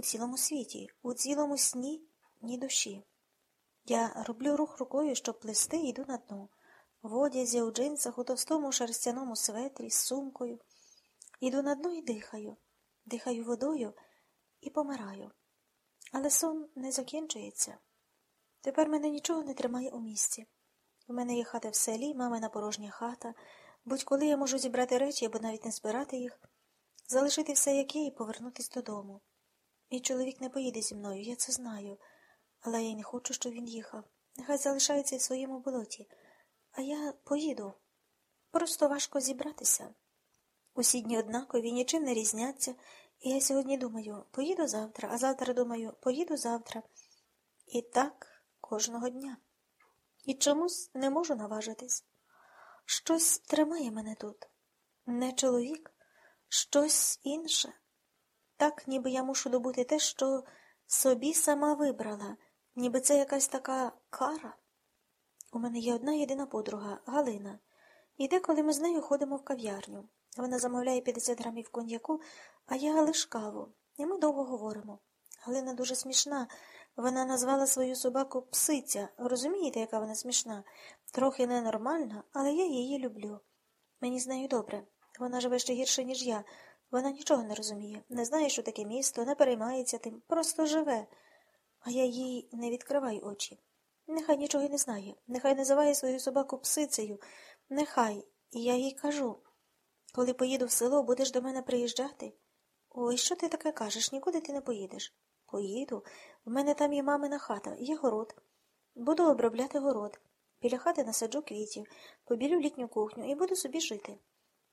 у цілому світі, у цілому сні, ні душі. Я роблю рух рукою, щоб плести, йду на дно. В одязі, у джинсах, у товстому шерстяному светрі, з сумкою. Іду на дно і дихаю, дихаю водою і помираю. Але сон не закінчується. Тепер мене нічого не тримає у місці. У мене є хата в селі, мамина порожня хата. Будь-коли я можу зібрати речі або навіть не збирати їх, залишити все як є і повернутися додому. Мій чоловік не поїде зі мною, я це знаю, але я не хочу, щоб він їхав. Нехай залишається в своєму болоті, а я поїду. Просто важко зібратися. Усі дні однакові, нічим не різняться, і я сьогодні думаю, поїду завтра, а завтра думаю, поїду завтра. І так кожного дня. І чомусь не можу наважитись. Щось тримає мене тут. Не чоловік, щось інше. Так, ніби я мушу добути те, що собі сама вибрала, ніби це якась така кара. У мене є одна єдина подруга Галина. І деколи ми з нею ходимо в кав'ярню. Вона замовляє 50 грамів коньяку, а я лиш каву. І ми довго говоримо. Галина дуже смішна. Вона назвала свою собаку псиця. Розумієте, яка вона смішна? Трохи ненормальна, але я її люблю. Мені з нею добре. Вона живе ще гірше, ніж я. Вона нічого не розуміє, не знає, що таке місто, не переймається тим, просто живе. А я їй не відкриваю очі. Нехай нічого й не знає, нехай називає свою собаку псицею, нехай. І я їй кажу коли поїду в село, будеш до мене приїжджати? Ой, що ти таке кажеш? Нікуди ти не поїдеш. Поїду. В мене там є мамина хата, є город. Буду обробляти город. Біля хати насаджу квітів, побілю літню кухню і буду собі жити.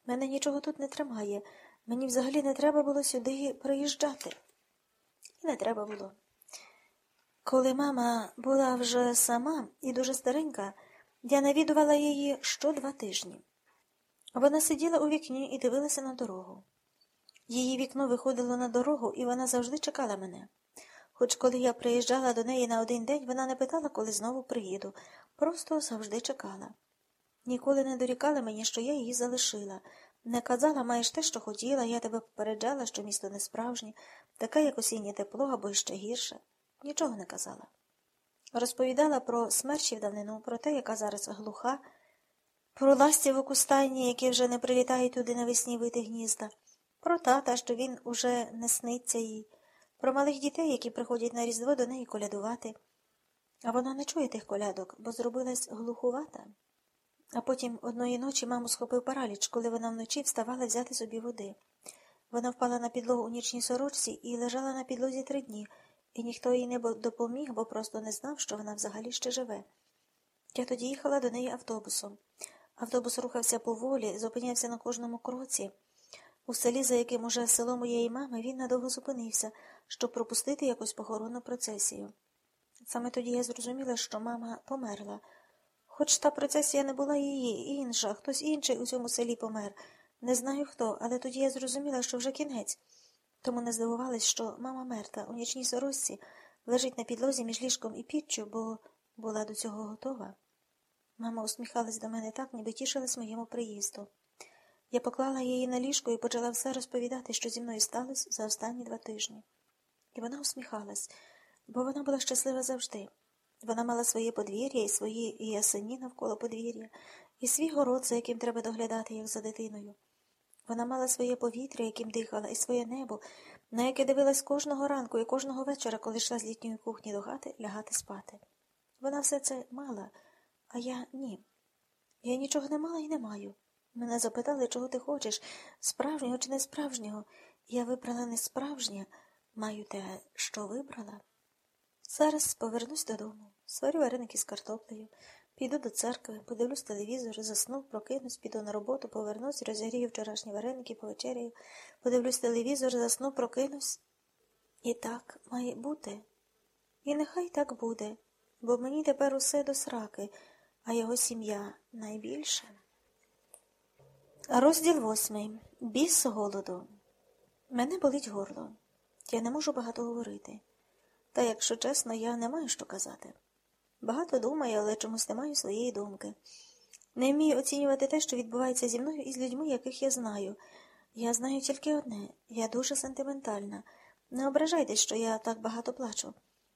Мене нічого тут не тримає. Мені взагалі не треба було сюди приїжджати. І не треба було. Коли мама була вже сама і дуже старенька, я навідувала її що два тижні. Вона сиділа у вікні і дивилася на дорогу. Її вікно виходило на дорогу, і вона завжди чекала мене. Хоч коли я приїжджала до неї на один день, вона не питала, коли знову приїду, просто завжди чекала. Ніколи не дорікала мені, що я її залишила, не казала, маєш те, що хотіла, я тебе попереджала, що місто не справжнє, таке, як осіннє тепло або ще гірше. Нічого не казала. Розповідала про смерчів давнину, про те, яка зараз глуха, про ластів у кустанні, які вже не прилітають туди навесні вити гнізда, про тата, що він уже не сниться їй, про малих дітей, які приходять на різдво до неї колядувати. А вона не чує тих колядок, бо зробилась глухувата. А потім одної ночі маму схопив параліч, коли вона вночі вставала взяти собі води. Вона впала на підлогу у нічній сорочці і лежала на підлозі три дні, і ніхто їй не допоміг, бо просто не знав, що вона взагалі ще живе. Я тоді їхала до неї автобусом. Автобус рухався поволі, зупинявся на кожному кроці. У селі, за яким уже село моєї мами, він надовго зупинився, щоб пропустити якусь похоронну процесію. Саме тоді я зрозуміла, що мама померла. Хоч та процесія не була її, інша, хтось інший у цьому селі помер. Не знаю хто, але тоді я зрозуміла, що вже кінець. Тому не здивувалась, що мама мертва у нічній сорочці лежить на підлозі між ліжком і піччю, бо була до цього готова. Мама усміхалась до мене так, ніби тішилась моєму приїзду. Я поклала її на ліжко і почала все розповідати, що зі мною сталося за останні два тижні. І вона усміхалась, бо вона була щаслива завжди. Вона мала своє подвір'я і свої ясені навколо подвір'я, і свій город, за яким треба доглядати, як за дитиною. Вона мала своє повітря, яким дихала, і своє небо, на яке дивилась кожного ранку і кожного вечора, коли йшла з літньої кухні до хати лягати спати. Вона все це мала, а я ні. Я нічого не мала і не маю. Мене запитали, чого ти хочеш, справжнього чи не справжнього. Я вибрала не справжнє, маю те, що вибрала. Зараз повернусь додому, сварю вареники з картоплею, піду до церкви, подивлюсь телевізор, засну, прокинусь, піду на роботу, повернусь, розігрію вчорашні вареники, повечеряю, подивлюсь телевізор, засну, прокинусь. І так має бути. І нехай так буде, бо мені тепер усе до сраки, а його сім'я найбільше. Розділ восьмий. Біс голоду. Мене болить горло. Я не можу багато говорити. Та, якщо чесно, я не маю що казати. Багато думаю, але чомусь не маю своєї думки. Не вмію оцінювати те, що відбувається зі мною і з людьми, яких я знаю. Я знаю тільки одне я дуже сентиментальна. Не ображайтесь, що я так багато плачу.